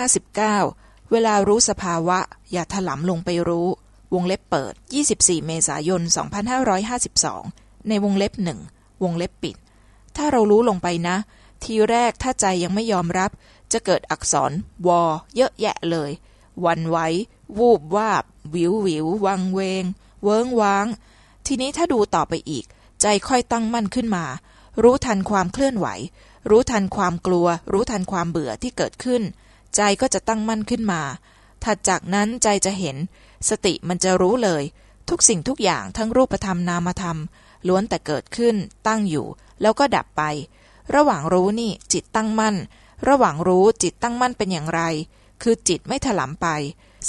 59 เวลารู้สภาวะ อย่าถลำลงไปรู้ วงเล็บเปิด 24 เมษายน 2552 ในวงเล็บหนึ่งวงเล็บปิด ถ้าเรารู้ลงไปนะ ทีแรกถ้าใจยังไม่ยอมรับ จะเกิดอักษรวอเยอะแยะเลย วันไหววูบวาบ วิววิว วังเวง เวิงว้าง ทีนี้ถ้าดูต่อไปอีก ใจค่อยตั้งมั่นขึ้นมา รู้ทันความเคลื่อนไหวรู้ทันความกลัว รู้ทันความเบื่อที่เกิดขึ้น ใจก็จะตั้งมั่นขึ้นมา ถัดจากนั้นใจจะเห็น สติมันจะรู้เลย ทุกสิ่งทุกอย่างทั้งรูปธรรมนามธรรม ล้วนแต่เกิดขึ้น ตั้งอยู่ แล้วก็ดับไป ระหว่างรู้นี่จิตตั้งมั่น ระหว่างรู้จิตตั้งมั่นเป็นอย่างไร คือจิตไม่ถลำไป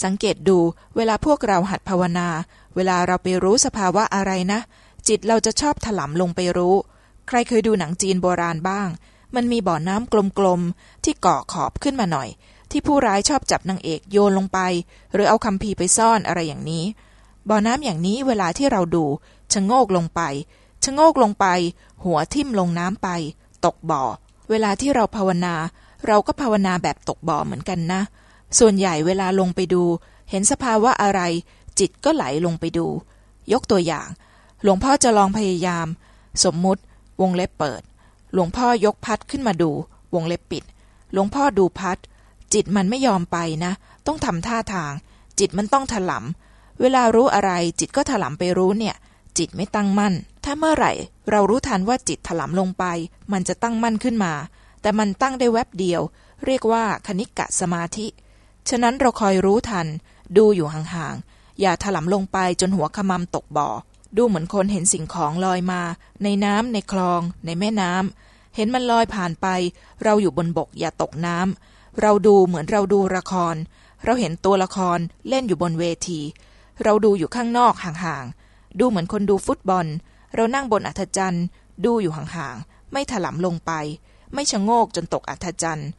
สังเกตดูเวลาพวกเราหัดภาวนา เวลาเราไปรู้สภาวะอะไรนะ จิตเราจะชอบถลำลงไปรู้ ใครเคยดูหนังจีนโบราณบ้างมันมีบ่อน้ำกลมๆ ที่เกาะขอบขึ้นมาหน่อย ที่ผู้ร้ายชอบจับนางเอกโยนลงไป หรือเอาคำพีไปซ่อนอะไรอย่างนี้ บ่อน้ำอย่างนี้เวลาที่เราดูชะโงกลงไปชะโงกลงไป หัวทิ่มลงน้ำไป ตกบ่อ เวลาที่เราภาวนา เราก็ภาวนาแบบตกบ่อเหมือนกันนะ ส่วนใหญ่เวลาลงไปดู เห็นสภาวะอะไร จิตก็ไหลลงไปดู ยกตัวอย่าง หลวงพ่อจะลองพยายาม สมมุติ วงเล็บเปิด หลวงพ่อยกพัดขึ้นมาดู วงเล็บปิด หลวงพ่อดูพัด จิตมันไม่ยอมไปนะ ต้องทำท่าทาง จิตมันต้องถลำเวลารู้อะไรจิตก็ถลำไปรู้เนี่ย จิตไม่ตั้งมั่น ถ้าเมื่อไหร่ เรารู้ทันว่าจิตถลำลงไป มันจะตั้งมั่นขึ้นมา แต่มันตั้งได้แวบเดียว เรียกว่าคณิกะสมาธิ ฉะนั้นเราคอยรู้ทัน ดูอยู่ห่างๆ อย่าถลำลงไปจนหัวขมำตกบ่อ ดูเหมือนคนเห็นสิ่งของลอยมา ในน้ำในคลอง ในแม่น้ำเห็นมันลอยผ่านไป เราอยู่บนบกอย่าตกน้ำ เราดูเหมือนเราดูละคร เราเห็นตัวละครเล่นอยู่บนเวที เราดูอยู่ข้างนอกห่างๆ ดูเหมือนคนดูฟุตบอล เรานั่งบนอัฐจันทร์ ดูอยู่ห่างๆ ไม่ถลำลงไป ไม่ชะโงกจนตกอัฐจันทร์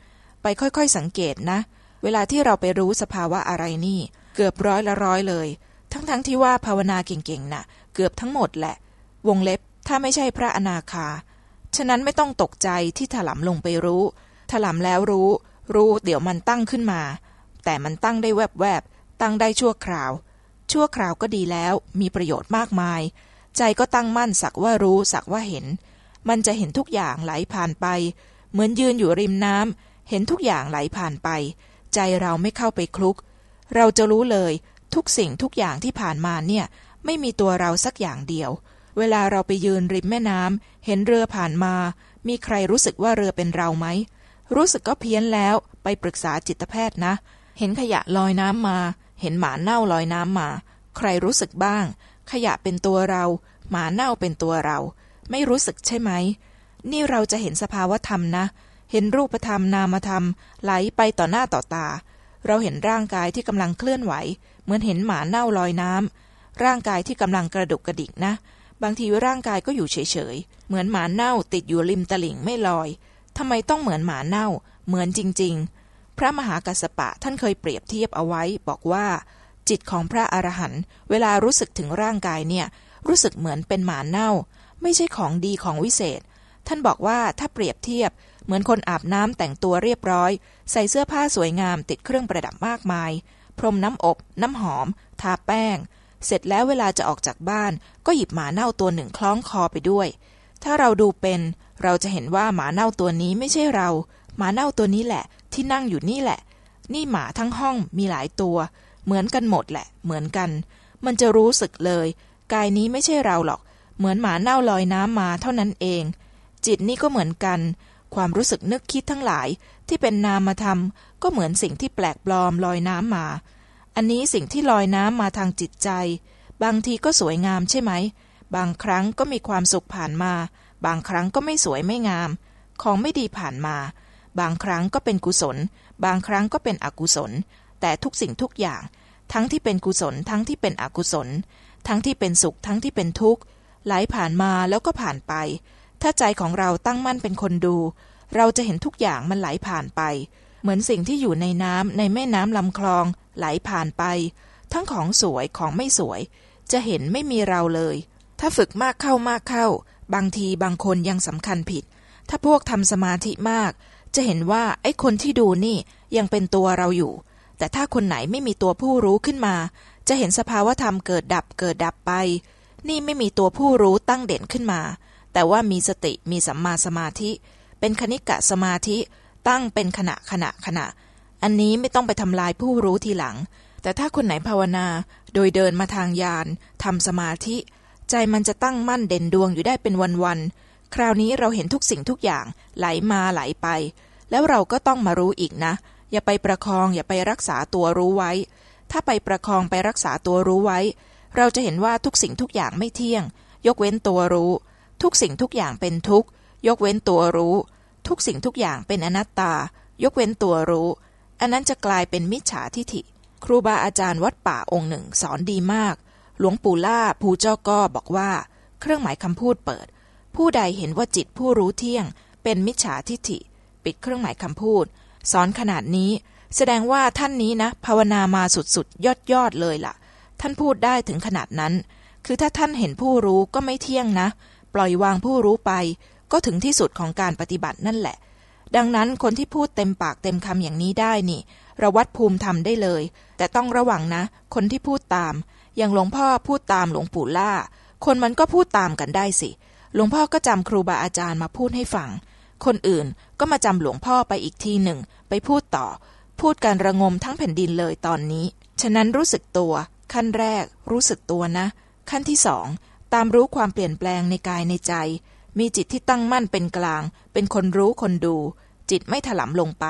ไปค่อยๆสังเกตนะ เวลาที่เราไปรู้สภาวะอะไรนี่ เกือบร้อยละร้อยเลย ทั้งๆทที่ว่าภาวนาเก่งๆนะ่ะ เกือบทั้งหมดแหละ วงเล็บถ้าไม่ใช่พระอนาคา ฉะนั้นไม่ต้องตกใจที่ถลำลงไปรู้ ถลำแล้วรู้ รู้เดี๋ยวมันตั้งขึ้นมา แต่มันตั้งได้แวบๆ ตั้งได้ชั่วคราว ชั่วคราวก็ดีแล้ว มีประโยชน์มากมาย ใจก็ตั้งมั่นสักว่ารู้สักว่าเห็น มันจะเห็นทุกอย่างไหลผ่านไป เหมือนยืนอยู่ริมน้ำเห็นทุกอย่างไหลผ่านไป ใจเราไม่เข้าไปคลุก เราจะรู้เลยทุกสิ่งทุกอย่างที่ผ่านมาเนี่ยไม่มีตัวเราสักอย่างเดียว เวลาเราไปยืนริมแม่น้ำเห็นเรือผ่านมา มีใครรู้สึกว่าเรือเป็นเราไหม รู้สึกก็เพี้ยนแล้วไปปรึกษาจิตแพทย์นะ เห็นขยะลอยน้ำมา เห็นหมาเน่าลอยน้ำมา ใครรู้สึกบ้าง ขยะเป็นตัวเรา หมาเน่าเป็นตัวเรา ไม่รู้สึกใช่ไหม นี่เราจะเห็นสภาวธรรมนะ เห็นรูปธรรมนามธรรม ไหลไปต่อหน้าต่อตา เราเห็นร่างกายที่กำลังเคลื่อนไหว เหมือนเห็นหมาเน่าลอยน้ำร่างกายที่กำลังกระดุกกระดิกนะ บางทีร่างกายก็อยู่เฉยๆ เหมือนหมาเน่าติดอยู่ริมตลิ่งไม่ลอย ทำไมต้องเหมือนหมาเน่า เหมือนจริง ๆ พระมหากัสสปะท่านเคยเปรียบเทียบเอาไว้ บอกว่า จิตของพระอรหันต์เวลารู้สึกถึงร่างกายเนี่ย รู้สึกเหมือนเป็นหมาเน่า ไม่ใช่ของดีของวิเศษ ท่านบอกว่าถ้าเปรียบเทียบ เหมือนคนอาบน้ำแต่งตัวเรียบร้อย ใส่เสื้อผ้าสวยงามติดเครื่องประดับมากมาย พรมน้ำอบ น้ำหอม ทาแป้ง เสร็จแล้วเวลาจะออกจากบ้าน ก็หยิบหมาเน่าตัวหนึ่งคล้องคอไปด้วยถ้าเราดูเป็น เราจะเห็นว่าหมาเน่าตัวนี้ไม่ใช่เรา หมาเน่าตัวนี้แหละ ที่นั่งอยู่นี่แหละ นี่หมาทั้งห้องมีหลายตัว เหมือนกันหมดแหละ เหมือนกัน มันจะรู้สึกเลย กายนี้ไม่ใช่เราหรอก เหมือนหมาเน่าลอยน้ำมาเท่านั้นเอง จิตนี่ก็เหมือนกัน ความรู้สึกนึกคิดทั้งหลายที่เป็นนามธรรมก็เหมือนสิ่งที่แปลกปลอมลอยน้ำมา อันนี้สิ่งที่ลอยน้ำมาทางจิตใจ บางทีก็สวยงามใช่ไหม บางครั้งก็มีความสุขผ่านมา บางครั้งก็ไม่สวยไม่งาม ของไม่ดีผ่านมา บางครั้งก็เป็นกุศล บางครั้งก็เป็นอกุศล แต่ทุกสิ่งทุกอย่าง ทั้งที่เป็นกุศล ทั้งที่เป็นอกุศล ทั้งที่เป็นสุข ทั้งที่เป็นทุกข์ ไหลผ่านมาแล้วก็ผ่านไป ถ้าใจของเราตั้งมั่นเป็นคนดู เราจะเห็นทุกอย่างมันไหลผ่านไป เหมือนสิ่งที่อยู่ในน้ำในแม่น้ำลำคลอง ไหลผ่านไป ทั้งของสวยของไม่สวย จะเห็นไม่มีเราเลย ถ้าฝึกมากเข้ามากเข้า บางทีบางคนยังสำคัญผิด ถ้าพวกทำสมาธิมาก จะเห็นว่าไอ้คนที่ดูนี่ยังเป็นตัวเราอยู่ แต่ถ้าคนไหนไม่มีตัวผู้รู้ขึ้นมา จะเห็นสภาวะธรรมเกิดดับเกิดดับไป นี่ไม่มีตัวผู้รู้ตั้งเด่นขึ้นมา แต่ว่ามีสติมีสัมมาสมาธิ เป็นคณิกะสมาธิตั้งเป็นขณะขณะขณะ อันนี้ไม่ต้องไปทำลายผู้รู้ทีหลัง แต่ถ้าคนไหนภาวนาโดยเดินมาทางยานทำสมาธิ ใจมันจะตั้งมั่นเด่นดวงอยู่ได้เป็นวันๆ คราวนี้เราเห็นทุกสิ่งทุกอย่างไหลมาไหลไป แล้วเราก็ต้องมารู้อีกนะ อย่าไปประคองอย่าไปรักษาตัวรู้ไว้ ถ้าไปประคองไปรักษาตัวรู้ไว้ เราจะเห็นว่าทุกสิ่งทุกอย่างไม่เที่ยง ยกเว้นตัวรู้ ทุกสิ่งทุกอย่างเป็นทุกยกเว้นตัวรู้ ทุกสิ่งทุกอย่างเป็นอนัตตา ยกเว้นตัวรู้ อันนั้นจะกลายเป็นมิจฉาทิฐิ ครูบาอาจารย์วัดป่าองค์หนึ่งสอนดีมาก หลวงปู่ล่าภูเจ้าก็บอกว่า เครื่องหมายคำพูดเปิด ผู้ใดเห็นว่าจิตผู้รู้เที่ยง เป็นมิจฉาทิฐิ ปิดเครื่องหมายคำพูด สอนขนาดนี้ แสดงว่าท่านนี้นะ ภาวนามาสุดๆ ยอดยอดเลยล่ะ ท่านพูดได้ถึงขนาดนั้น คือถ้าท่านเห็นผู้รู้ก็ไม่เที่ยงนะ ปล่อยวางผู้รู้ไป ก็ถึงที่สุดของการปฏิบัตินั่นแหละ ดังนั้นคนที่พูดเต็มปากเต็มคำอย่างนี้ได้นี่เราวัดภูมิธรรมได้เลย แต่ต้องระวังนะ คนที่พูดตาม อย่างหลวงพ่อพูดตามหลวงปู่ล่า คนมันก็พูดตามกันได้สิ หลวงพ่อก็จำครูบาอาจารย์มาพูดให้ฟัง คนอื่นก็มาจำหลวงพ่อไปอีกทีหนึ่ง ไปพูดต่อ พูดการระงมทั้งแผ่นดินเลยตอนนี้ ฉะนั้นรู้สึกตัว ขั้นแรก รู้สึกตัวนะ ขั้นที่สองตามรู้ความเปลี่ยนแปลงในกายในใจ มีจิตที่ตั้งมั่นเป็นกลาง เป็นคนรู้คนดู จิตไม่ถลำลงไป